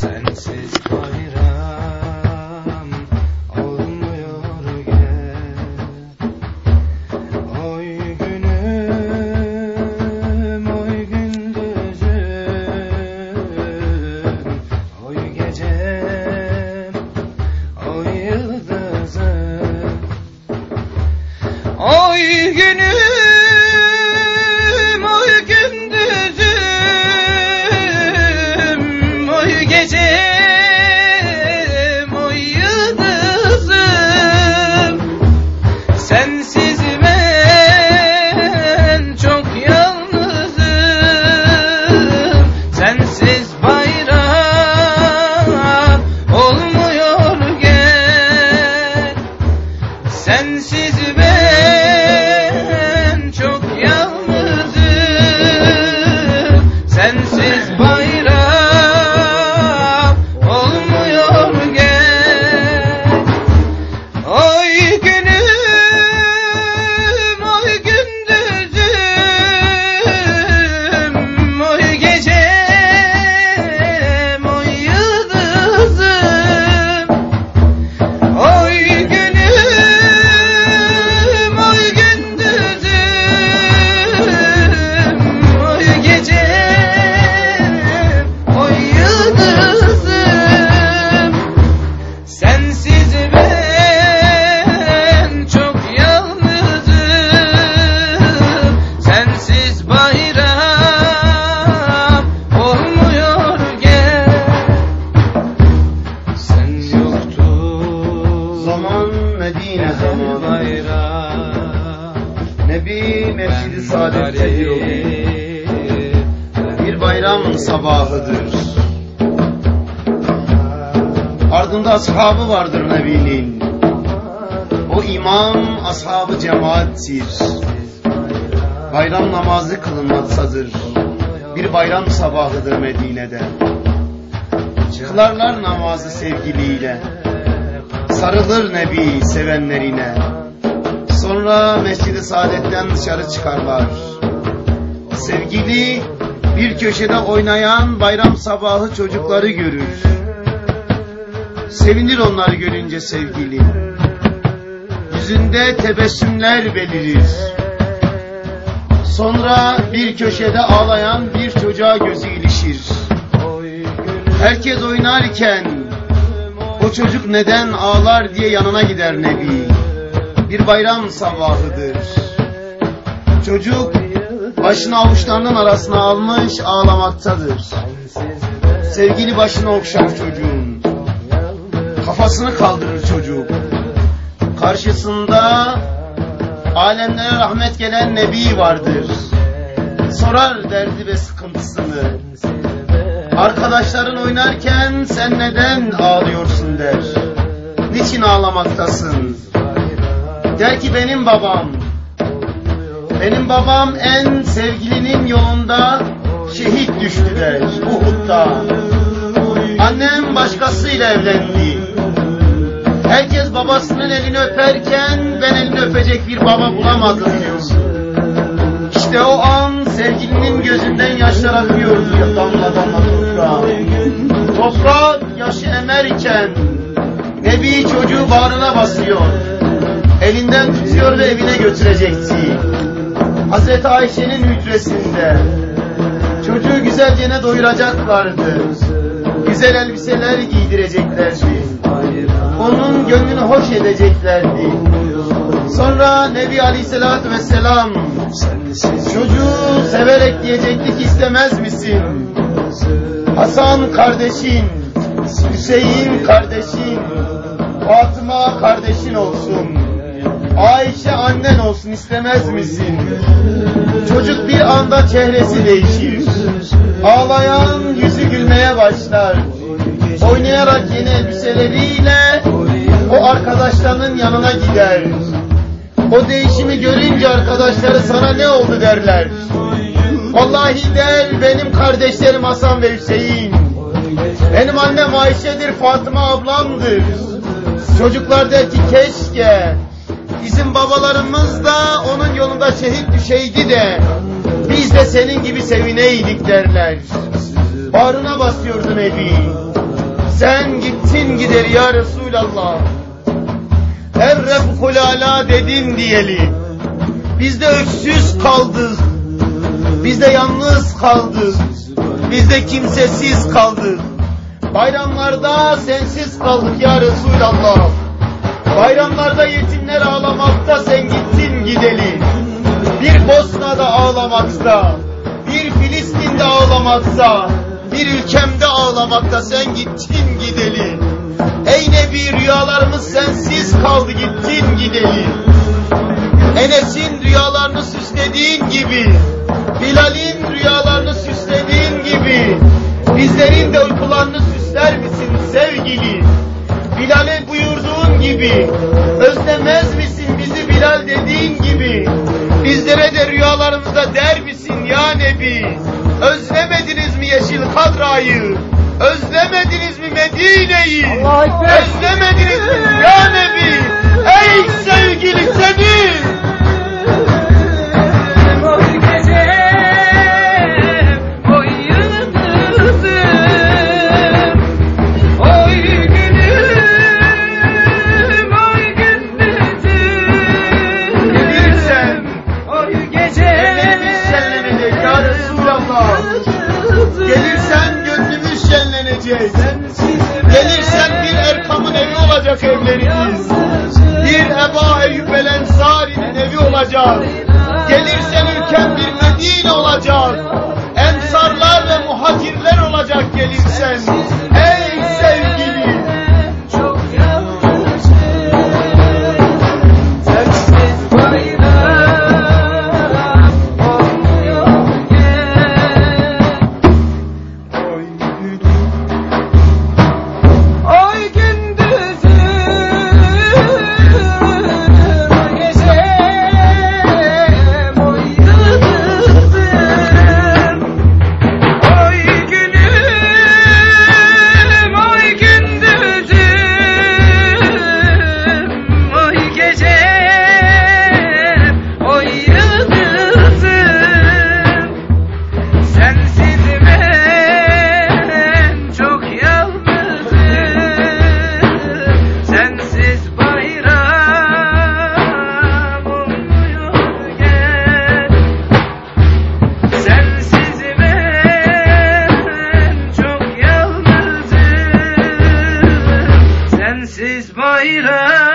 Sensiz bayram sabahıdır. Ardında ashabı vardır Nebi'nin. O imam ashabı cemaattir. Bayram namazı kılınmaktadır. Bir bayram sabahıdır Medine'de. Kılarlar namazı sevgiliyle. Sarılır Nebi sevenlerine. Sonra Mescid-i Saadet'ten dışarı çıkarlar. Sevgili bir köşede oynayan bayram sabahı çocukları görür. Sevinir onları görünce sevgili. Yüzünde tebessümler belirir. Sonra bir köşede ağlayan bir çocuğa gözü ilişir. Herkes oynarken o çocuk neden ağlar diye yanına gider Nebi. Bir bayram sabahıdır. Çocuk başını avuçlarının arasına almış ağlamaktadır. Sevgili başını okşar çocuğun. Kafasını kaldırır çocuk. Karşısında alemlere rahmet gelen Nebi vardır. Sorar derdi ve sıkıntısını. Arkadaşların oynarken sen neden ağlıyorsun der. Niçin ağlamaktasın? Der ki benim babam. Benim babam en sevgilinin yolunda şehit düştü der Uhud'da. Annem başkasıyla evlendi. Herkes babasının elini öperken ben elini öpecek bir baba bulamadım diyor. İşte o an sevgilinin gözünden yaşlar akıyor diyor damla damla toprağa. Toprak yaşı emerken Nebi çocuğu bağrına basıyor. Elinden tutuyor ve evine götürecekti. Hazreti Ayşe'nin hücresinde çocuğu güzelce ne doyuracaklardı. Güzel elbiseler giydireceklerdi. Onun gönlünü hoş edeceklerdi. Sonra Nebi Aleyhisselatü Vesselam çocuğu severek diyecekti istemez misin? Hasan kardeşin, Hüseyin kardeşin, Fatıma kardeşin olsun. Ayşe annen olsun istemez misin? Çocuk bir anda çehresi değişir. Ağlayan yüzü gülmeye başlar. Oynayarak yeni elbiseleriyle o arkadaşlarının yanına gider. O değişimi görünce arkadaşları sana ne oldu derler. Vallahi der benim kardeşlerim Hasan ve Hüseyin. Benim annem Ayşe'dir, Fatıma ablamdır. Çocuklar der ki keşke bizim babalarımız da onun yolunda şehit düşeydi de biz de senin gibi sevineydik derler. Bağrına basıyordu Nebi. Sen gittin gider ya Resulallah. Her refkulala dedin diyeli. Biz de öksüz kaldık. Biz de yalnız kaldık. Biz de kimsesiz kaldık. Bayramlarda sensiz kaldık ya Resulallah. Bayramlarda yetimler ağlamakta sen gittin gideli. Bir Bosna'da ağlamakta, bir Filistin'de ağlamakta, bir ülkemde ağlamakta sen gittin gideli. Ey Nebi rüyalarımız sensiz kaldı gittin gideli. Enes'in rüyalarını süslediğin gibi, Bilal'in rüyalarını süslediğin gibi, bizlerin de gibi, özlemez misin bizi Bilal dediğin gibi, bizlere de rüyalarımızda der misin ya Nebi? Özlemediniz mi Yeşil Kadra'yı? Özlemediniz mi Medine'yi? Özlemediniz mi ya Nebi? Ey sevgili seni! God. Çok yalnızım Sensiz bayram